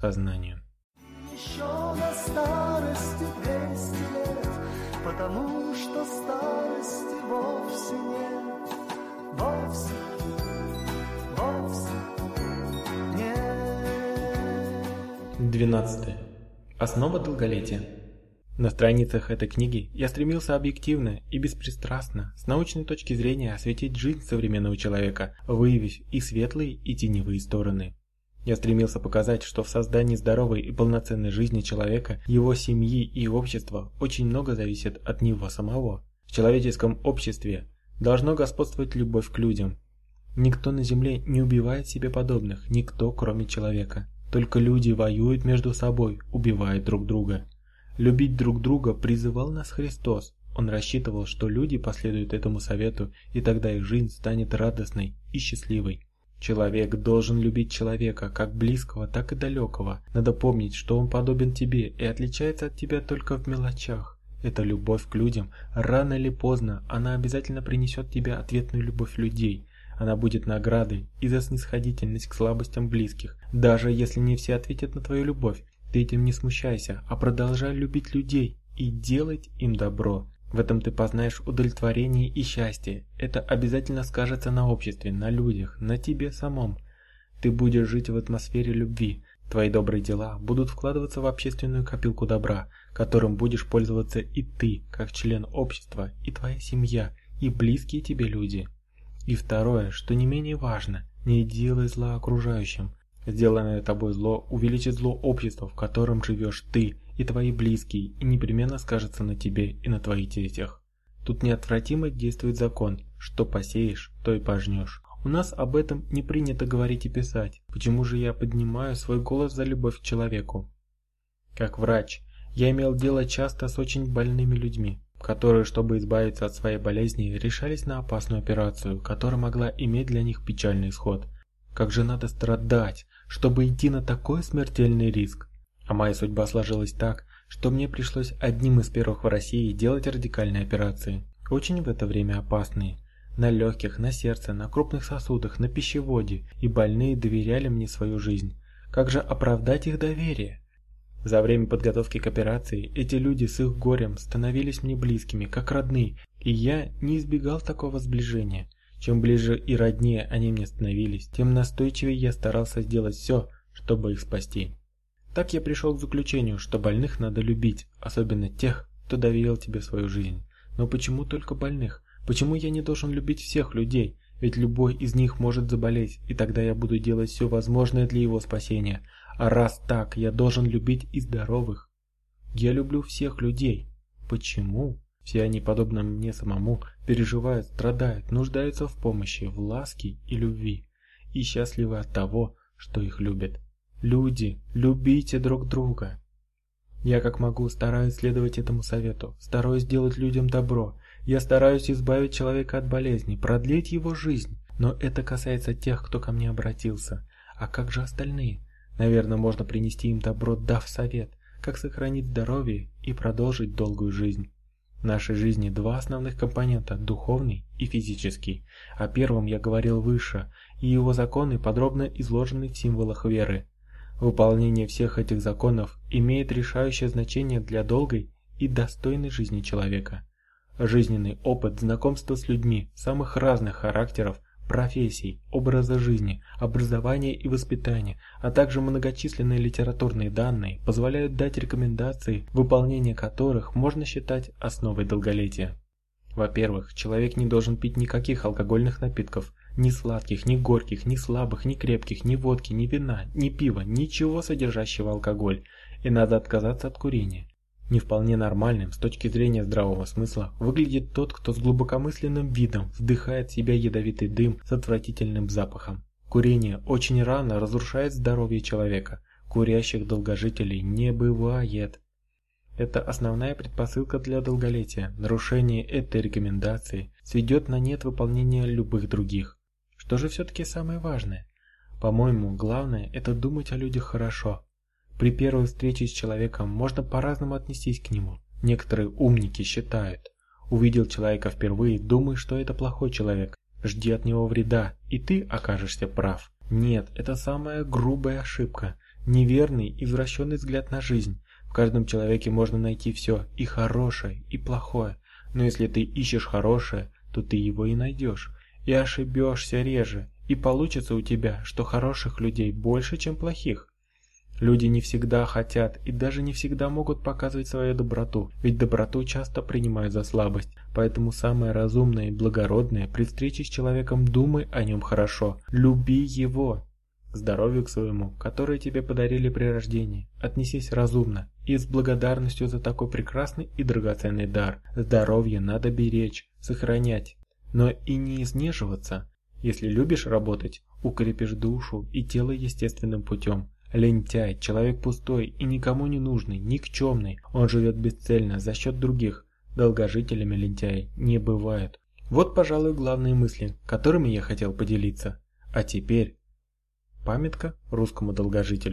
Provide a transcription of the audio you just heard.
сознанию. Еще на старости 200 лет, потому что старости вовсе нет, вовсе, вовсе нет. 12. Основа долголетия. На страницах этой книги я стремился объективно и беспристрастно, с научной точки зрения, осветить жизнь современного человека, выявив и светлые, и теневые стороны. Я стремился показать, что в создании здоровой и полноценной жизни человека, его семьи и общества очень много зависит от него самого. В человеческом обществе должно господствовать любовь к людям. Никто на земле не убивает себе подобных, никто кроме человека. Только люди воюют между собой, убивают друг друга. Любить друг друга призывал нас Христос. Он рассчитывал, что люди последуют этому совету, и тогда их жизнь станет радостной и счастливой. Человек должен любить человека, как близкого, так и далекого. Надо помнить, что он подобен тебе и отличается от тебя только в мелочах. Эта любовь к людям, рано или поздно, она обязательно принесет тебе ответную любовь людей. Она будет наградой и за снисходительность к слабостям близких, даже если не все ответят на твою любовь. Ты этим не смущайся, а продолжай любить людей и делать им добро. В этом ты познаешь удовлетворение и счастье. Это обязательно скажется на обществе, на людях, на тебе самом. Ты будешь жить в атмосфере любви. Твои добрые дела будут вкладываться в общественную копилку добра, которым будешь пользоваться и ты, как член общества, и твоя семья, и близкие тебе люди. И второе, что не менее важно, не делай зла окружающим. Сделанное тобой зло увеличит зло общества, в котором живешь ты и твои близкие, и непременно скажется на тебе и на твоих детях. Тут неотвратимо действует закон, что посеешь, то и пожнешь. У нас об этом не принято говорить и писать. Почему же я поднимаю свой голос за любовь к человеку? Как врач, я имел дело часто с очень больными людьми, которые, чтобы избавиться от своей болезни, решались на опасную операцию, которая могла иметь для них печальный исход. Как же надо страдать, чтобы идти на такой смертельный риск. А моя судьба сложилась так, что мне пришлось одним из первых в России делать радикальные операции. Очень в это время опасные. На легких, на сердце, на крупных сосудах, на пищеводе, и больные доверяли мне свою жизнь. Как же оправдать их доверие? За время подготовки к операции эти люди с их горем становились мне близкими, как родные, и я не избегал такого сближения. Чем ближе и роднее они мне становились, тем настойчивее я старался сделать все, чтобы их спасти. Так я пришел к заключению, что больных надо любить, особенно тех, кто доверил тебе свою жизнь. Но почему только больных? Почему я не должен любить всех людей? Ведь любой из них может заболеть, и тогда я буду делать все возможное для его спасения. А раз так, я должен любить и здоровых. Я люблю всех людей. Почему? Все они, подобно мне самому, переживают, страдают, нуждаются в помощи, в ласке и любви. И счастливы от того, что их любят. Люди, любите друг друга. Я как могу стараюсь следовать этому совету, стараюсь сделать людям добро. Я стараюсь избавить человека от болезни, продлить его жизнь. Но это касается тех, кто ко мне обратился. А как же остальные? Наверное, можно принести им добро, дав совет, как сохранить здоровье и продолжить долгую жизнь. В нашей жизни два основных компонента – духовный и физический. О первом я говорил выше, и его законы подробно изложены в символах веры. Выполнение всех этих законов имеет решающее значение для долгой и достойной жизни человека. Жизненный опыт знакомства с людьми самых разных характеров профессий, образа жизни, образования и воспитания, а также многочисленные литературные данные позволяют дать рекомендации, выполнение которых можно считать основой долголетия. Во-первых, человек не должен пить никаких алкогольных напитков, ни сладких, ни горьких, ни слабых, ни крепких, ни водки, ни вина, ни пива, ничего содержащего алкоголь, и надо отказаться от курения. Не вполне нормальным с точки зрения здравого смысла выглядит тот, кто с глубокомысленным видом вдыхает в себя ядовитый дым с отвратительным запахом. Курение очень рано разрушает здоровье человека. Курящих долгожителей не бывает. Это основная предпосылка для долголетия. Нарушение этой рекомендации сведет на нет выполнение любых других. Что же все-таки самое важное? По-моему, главное – это думать о людях хорошо, при первой встрече с человеком можно по-разному отнестись к нему. Некоторые умники считают, увидел человека впервые, думай, что это плохой человек, жди от него вреда, и ты окажешься прав. Нет, это самая грубая ошибка. неверный, извращенный взгляд на жизнь. В каждом человеке можно найти все, и хорошее, и плохое. Но если ты ищешь хорошее, то ты его и найдешь. И ошибешься реже, и получится у тебя, что хороших людей больше, чем плохих. Люди не всегда хотят и даже не всегда могут показывать свою доброту, ведь доброту часто принимают за слабость. Поэтому самое разумное и благородное при встрече с человеком думай о нем хорошо, люби его. Здоровью к своему, которое тебе подарили при рождении, отнесись разумно и с благодарностью за такой прекрасный и драгоценный дар. Здоровье надо беречь, сохранять, но и не изнеживаться. Если любишь работать, укрепишь душу и тело естественным путем. Лентяй, человек пустой и никому не нужный, никчемный. Он живет бесцельно за счет других. Долгожителями лентяи не бывают. Вот, пожалуй, главные мысли, которыми я хотел поделиться. А теперь... Памятка русскому долгожителю.